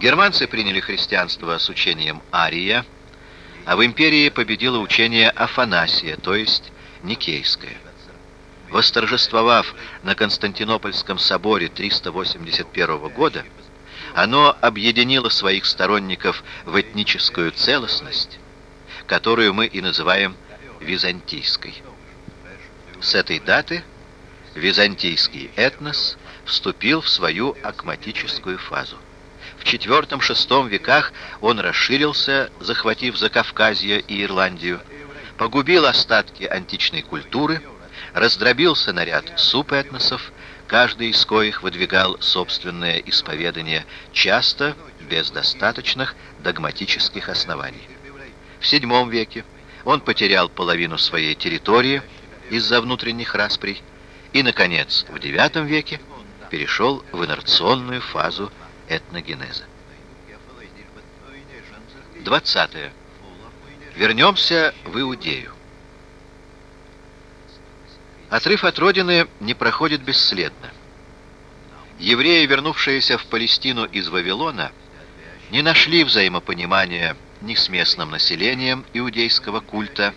Германцы приняли христианство с учением Ария, а в империи победило учение Афанасия, то есть Никейское. Восторжествовав на Константинопольском соборе 381 года, оно объединило своих сторонников в этническую целостность, которую мы и называем византийской. С этой даты византийский этнос вступил в свою акматическую фазу. В IV-VI веках он расширился, захватив Закавказье и Ирландию, погубил остатки античной культуры, раздробился на ряд субэтносов, каждый из коих выдвигал собственное исповедание, часто без достаточных догматических оснований. В VII веке он потерял половину своей территории из-за внутренних расприй и, наконец, в IX веке перешел в инерционную фазу этногенеза. 20. Вернемся в Иудею. Отрыв от родины не проходит бесследно. Евреи, вернувшиеся в Палестину из Вавилона, не нашли взаимопонимания ни с местным населением иудейского культа,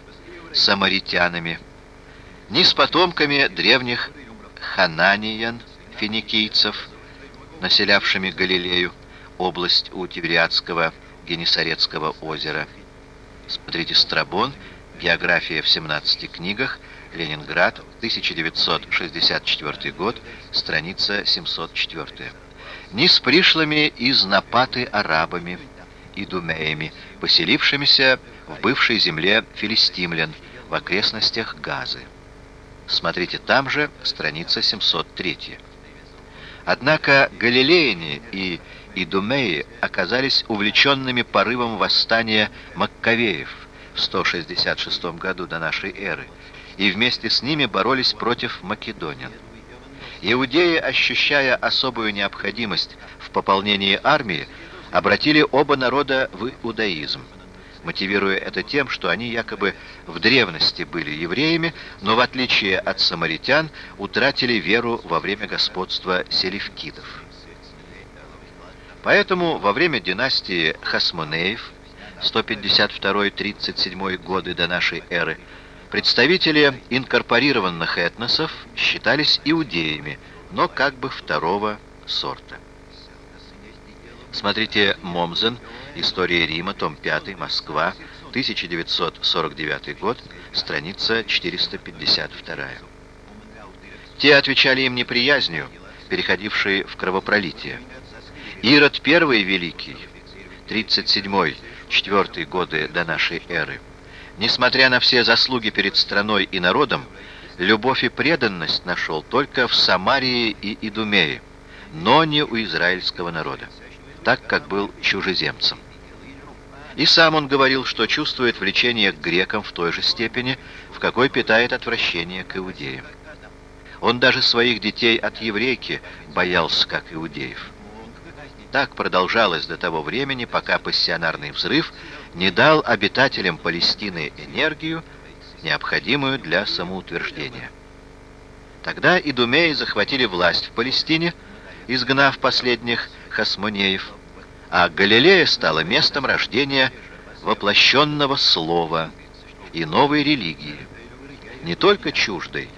самаритянами, ни с потомками древних хананиян, финикийцев, населявшими Галилею, область у Тивериадского Генесарецкого озера. Смотрите Страбон, география в 17 книгах, Ленинград, 1964 год, страница 704. Ни с пришлыми из Напаты арабами и думеями, поселившимися в бывшей земле филистимлян в окрестностях Газы. Смотрите там же, страница 703. Однако галилеяне и идумеи оказались увлеченными порывом восстания Маккавеев в 166 году до нашей эры, и вместе с ними боролись против македонян. Иудеи, ощущая особую необходимость в пополнении армии, обратили оба народа в иудаизм, мотивируя это тем, что они якобы в древности были евреями, но в отличие от самаритян утратили веру во время господства селевкидов. Поэтому во время династии Хасмонеев 152-37 годы до нашей эры Представители инкорпорированных этносов считались иудеями, но как бы второго сорта. Смотрите Момзен, История Рима, том 5, Москва, 1949 год, страница 452. Те отвечали им неприязнью, переходившей в кровопролитие. Ирод I Великий, 37-4 годы до нашей эры, Несмотря на все заслуги перед страной и народом, любовь и преданность нашел только в Самарии и Идумее, но не у израильского народа, так как был чужеземцем. И сам он говорил, что чувствует влечение к грекам в той же степени, в какой питает отвращение к иудеям. Он даже своих детей от еврейки боялся, как иудеев. Так продолжалось до того времени, пока пассионарный взрыв не дал обитателям Палестины энергию, необходимую для самоутверждения. Тогда идумеи захватили власть в Палестине, изгнав последних хасмонеев, а Галилея стала местом рождения воплощенного слова и новой религии, не только чуждой,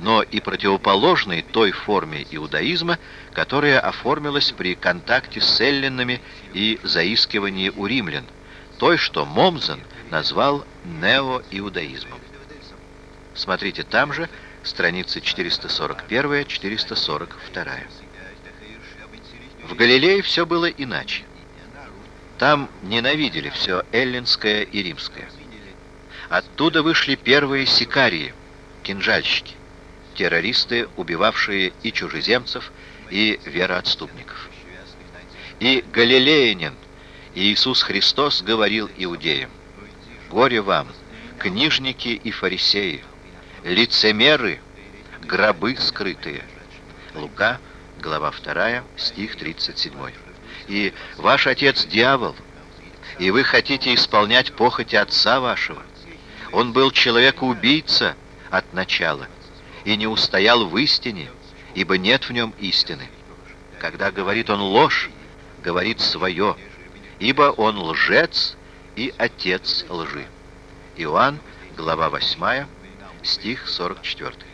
но и противоположной той форме иудаизма, которая оформилась при контакте с эллинами и заискивании у римлян, той, что Момзен назвал неоиудаизмом. Смотрите там же, страницы 441-442. В Галилее все было иначе. Там ненавидели все эллинское и римское. Оттуда вышли первые сикарии, кинжальщики, террористы, убивавшие и чужеземцев, и вероотступников. И галилеянин Иисус Христос говорил иудеям, «Горе вам, книжники и фарисеи, лицемеры, гробы скрытые». Лука, глава 2, стих 37. «И ваш отец дьявол, и вы хотите исполнять похоти отца вашего. Он был человек-убийца от начала и не устоял в истине, ибо нет в нем истины. Когда говорит он ложь, говорит свое, ибо он лжец и отец лжи. Иоанн, глава 8, стих 44.